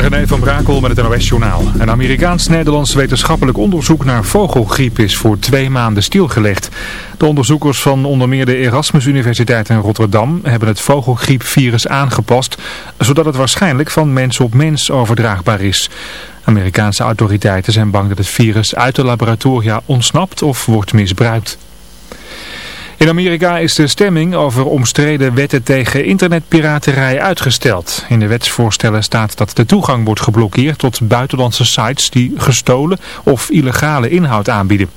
René van Brakel met het NOS-journaal. Een Amerikaans-Nederlands wetenschappelijk onderzoek naar vogelgriep is voor twee maanden stilgelegd. De onderzoekers van onder meer de Erasmus Universiteit in Rotterdam hebben het vogelgriepvirus aangepast, zodat het waarschijnlijk van mens op mens overdraagbaar is. Amerikaanse autoriteiten zijn bang dat het virus uit de laboratoria ontsnapt of wordt misbruikt. In Amerika is de stemming over omstreden wetten tegen internetpiraterij uitgesteld. In de wetsvoorstellen staat dat de toegang wordt geblokkeerd tot buitenlandse sites die gestolen of illegale inhoud aanbieden.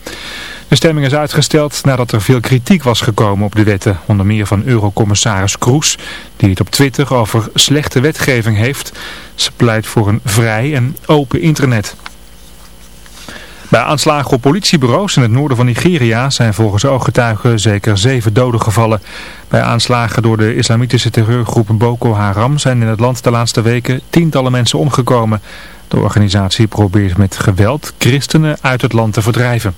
De stemming is uitgesteld nadat er veel kritiek was gekomen op de wetten, onder meer van eurocommissaris Kroes, die het op Twitter over slechte wetgeving heeft. Ze pleit voor een vrij en open internet. Bij aanslagen op politiebureaus in het noorden van Nigeria zijn volgens ooggetuigen zeker zeven doden gevallen. Bij aanslagen door de islamitische terreurgroep Boko Haram zijn in het land de laatste weken tientallen mensen omgekomen. De organisatie probeert met geweld christenen uit het land te verdrijven.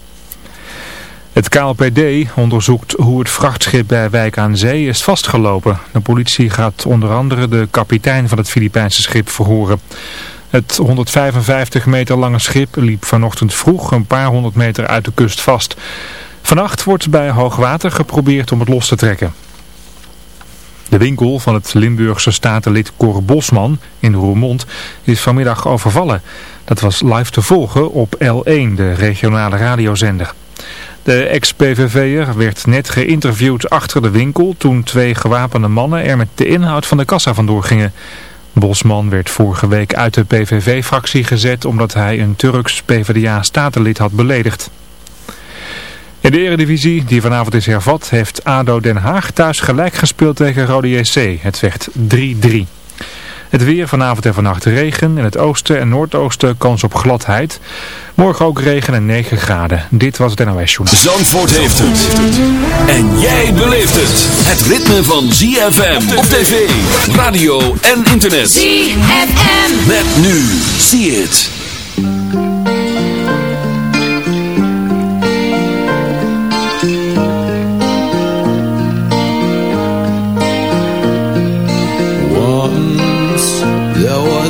Het KLPD onderzoekt hoe het vrachtschip bij Wijk aan Zee is vastgelopen. De politie gaat onder andere de kapitein van het Filipijnse schip verhoren. Het 155 meter lange schip liep vanochtend vroeg een paar honderd meter uit de kust vast. Vannacht wordt bij hoogwater geprobeerd om het los te trekken. De winkel van het Limburgse statenlid Cor Bosman in Roermond is vanmiddag overvallen. Dat was live te volgen op L1, de regionale radiozender. De ex-PVV'er werd net geïnterviewd achter de winkel toen twee gewapende mannen er met de inhoud van de kassa vandoor gingen. Bosman werd vorige week uit de PVV-fractie gezet omdat hij een Turks PvdA-statenlid had beledigd. In de eredivisie, die vanavond is hervat, heeft ADO Den Haag thuis gelijk gespeeld tegen Rode JC. Het werd 3-3. Het weer vanavond en vannacht regen. In het oosten en noordoosten kans op gladheid. Morgen ook regen en 9 graden. Dit was het NOS Journal. Zandvoort heeft het. En jij beleeft het. Het ritme van ZFM op tv, radio en internet. ZFM. Met nu. See it.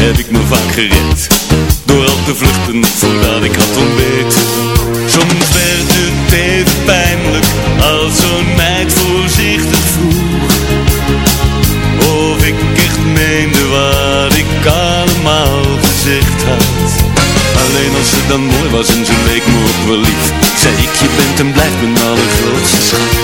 Heb ik me vaak gered. Door al te vluchten voordat ik had ontbeten. Soms werd het even pijnlijk Als zo'n meid voorzichtig vroeg. Of ik echt meende wat ik allemaal gezegd had. Alleen als ze dan mooi was en ze leek me ook wel lief Zei ik, je bent en blijft mijn allergrootste schat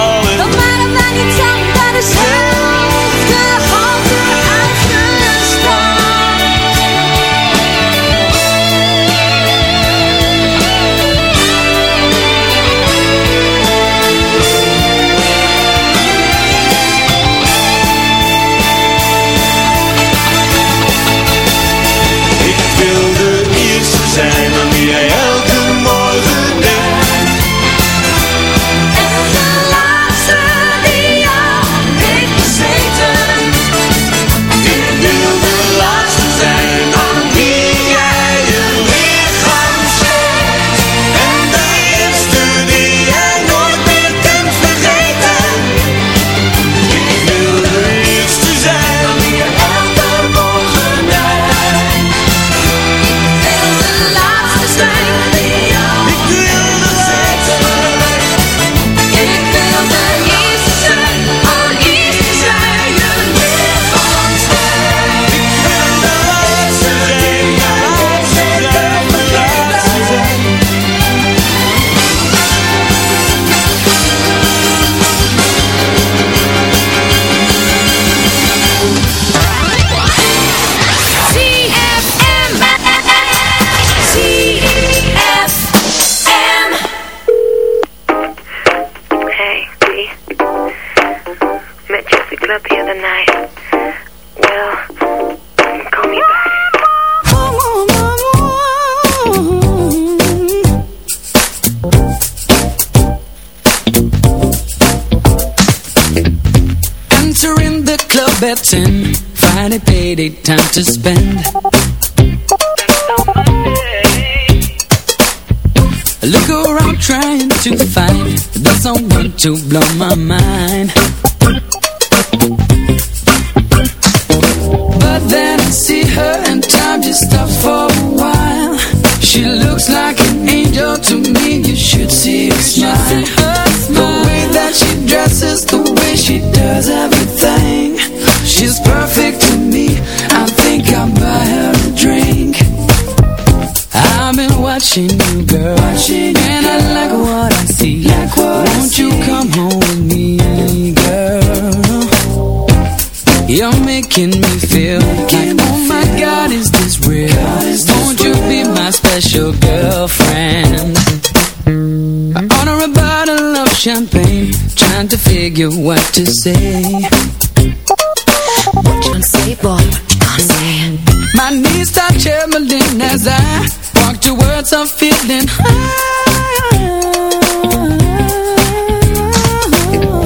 10 Friday payday time to spend. Look around trying to find The someone to blow my mind watching you, girl. Watching and I like what I see. Like what Won't you come home with me, girl? You're making me feel making like, me oh feel my God, is this real? Is this Won't real? you be my special girlfriend? I order a bottle of champagne, trying to figure what to say. What you to say, boy? What you gonna say? My knees start trembling as I Without your words I'm feeling high.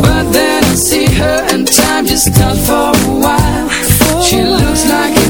But then I see her and time just stopped for a while. She looks like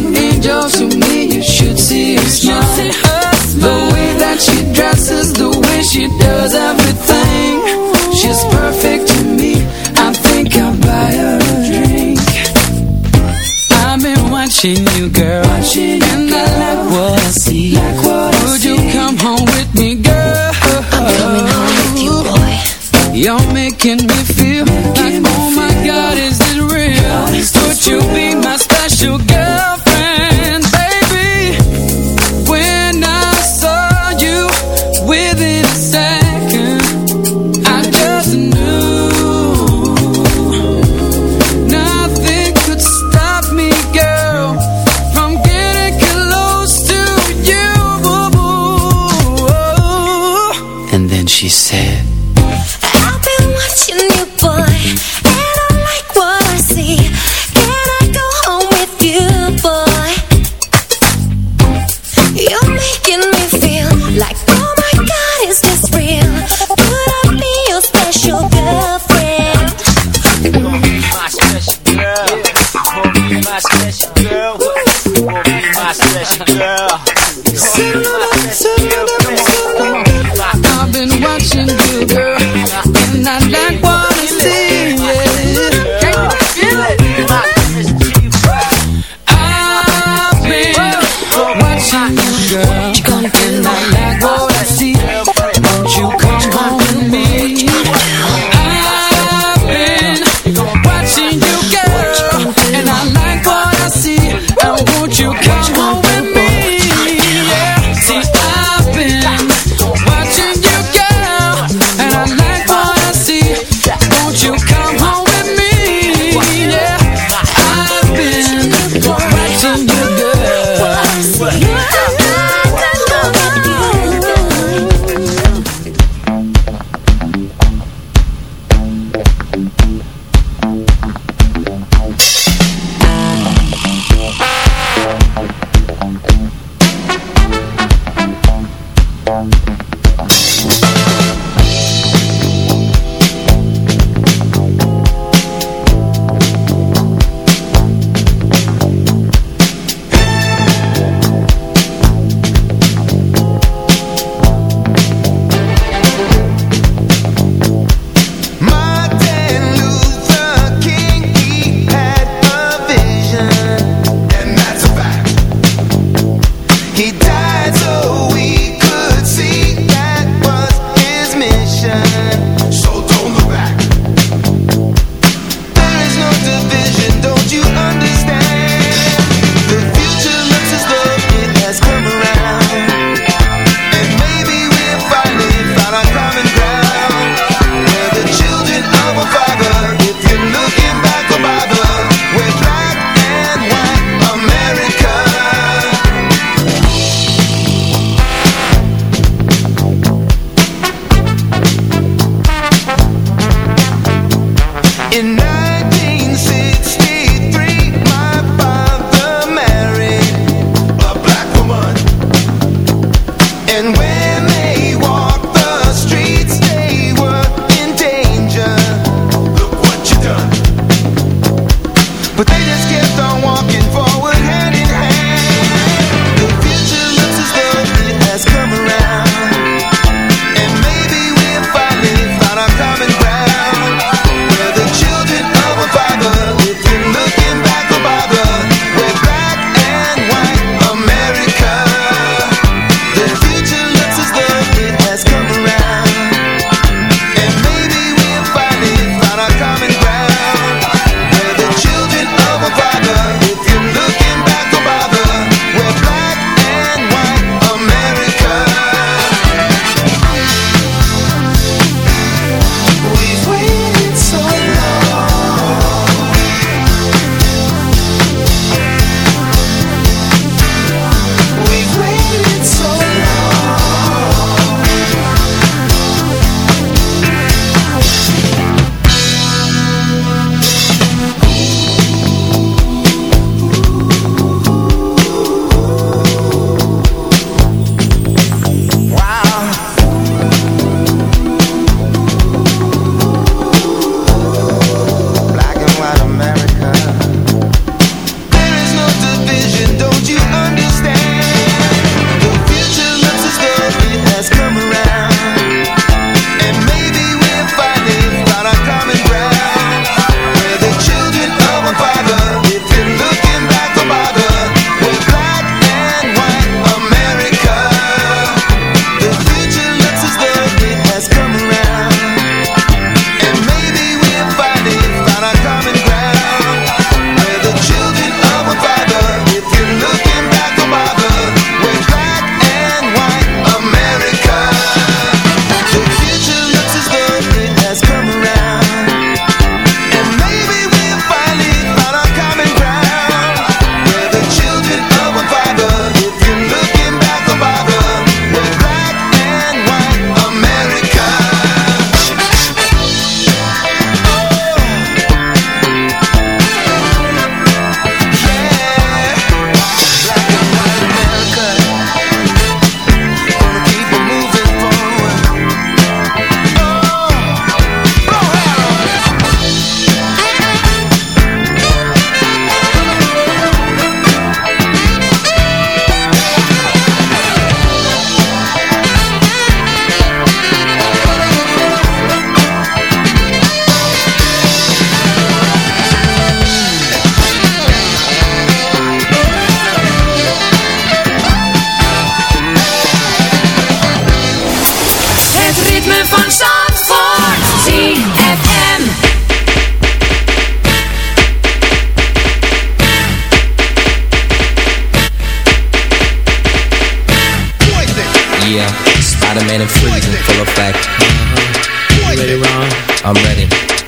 yeah. Spider-Man and Freeze in full effect. Uh -huh. You ready, Ron? I'm ready.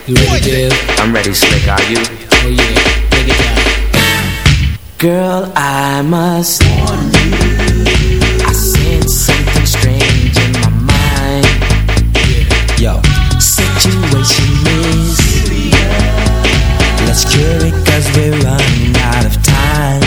You ready, Dale? I'm ready, Slick. Are you? Oh, yeah. Take it down. Girl, I must warn you. I sense something strange in my mind. Yo, situation is serious. Let's cure it cause we're running out of time.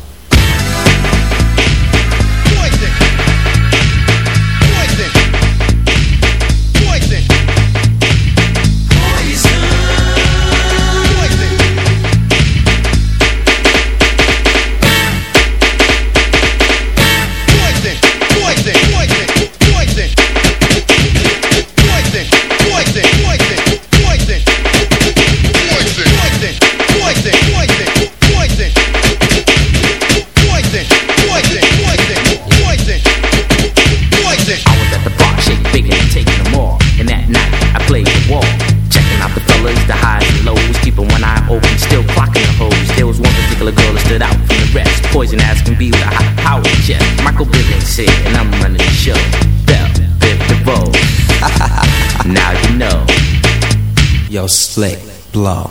your slick blow.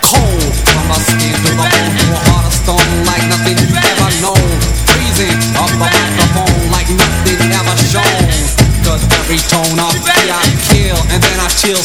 Cold from my skin a heart of stone like nothing you've ever known. Freezing up the microphone like nothing ever every tone I I kill and then I chill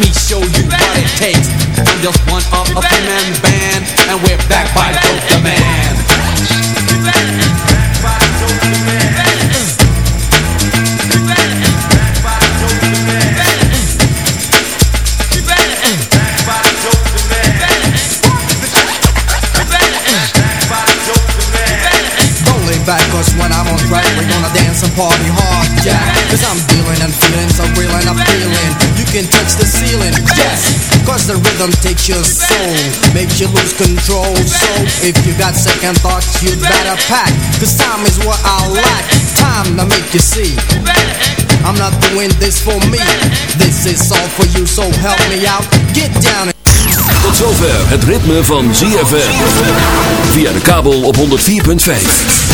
me show you what it takes. I'm just one of a three-man band, and we're back by Dope the Man. Back, cause when I'm on track, we're gonna dance and party hard, yeah. Cause I'm feeling and feeling so real and I'm feeling. Can touch the ceiling, yes. Cause the rhythm takes your soul, makes you lose control. So if you got second thoughts, you better pack. Cause time is what I lack. Time to make you see. I'm not doing this for me. This is all for you, so help me out. Get down and Tot zover het ritme van ZFM. Via de kabel op 104.5.